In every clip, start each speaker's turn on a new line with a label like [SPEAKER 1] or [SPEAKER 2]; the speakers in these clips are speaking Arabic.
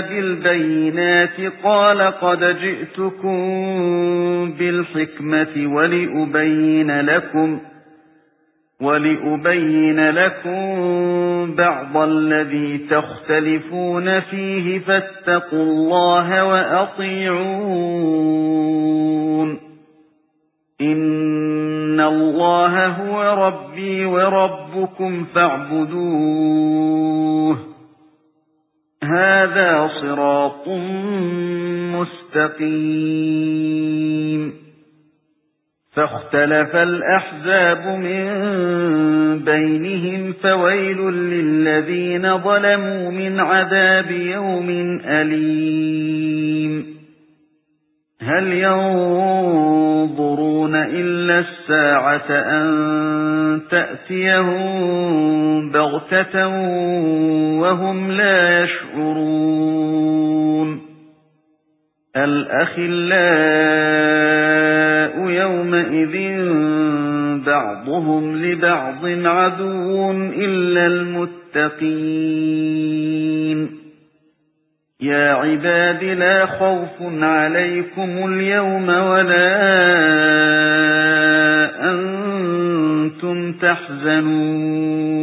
[SPEAKER 1] بِالْبَيِّنَاتِ قَالَ قَدْ جِئْتُكُم بِالْحِكْمَةِ وَلِأُبَيِّنَ لَكُمْ وَلِأُبَيِّنَ لَكُم بَعْضَ الَّذِي تَخْتَلِفُونَ فِيهِ فَاتَّقُوا اللَّهَ وَأَطِيعُونِ إِنَّ اللَّهَ هُوَ رَبِّي وَرَبُّكُمْ فَاعْبُدُوهُ هَذَا صِرَاطٌ مُسْتَقِيمٌ. فاختلف الأحزاب من بينهم فويل للذين ظلموا من عذاب يوم أليم. هل ينظرون إلا الساعة أن تأتيهم بغتة وهم لا يشعرون الأخلاء يومئذ بعضهم لبعض عدو إلا المتقين يا عباد لا خوف عليكم اليوم ولا تحزنون.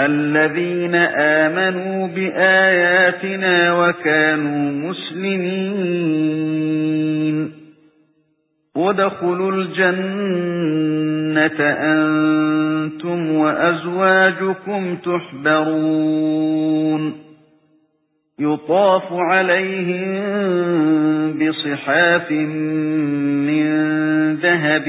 [SPEAKER 1] الذين آمنوا بآياتنا وكانوا مسلمين. ودخلوا الجنة أنتم وأزواجكم تحبرون. يطاف عليهم بصحاف من ذهب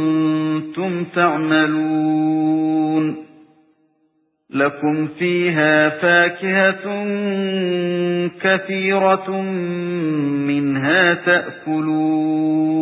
[SPEAKER 1] تَعْمَلُونَ. لَكُمْ فِيهَا فَاكِهَةٌ كَثِيرَةٌ مِنْهَا تَأْكُلُونَ.